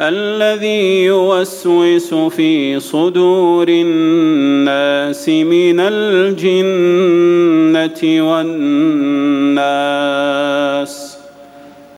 الذي يوسوس في صدور الناس من الجنة والناس.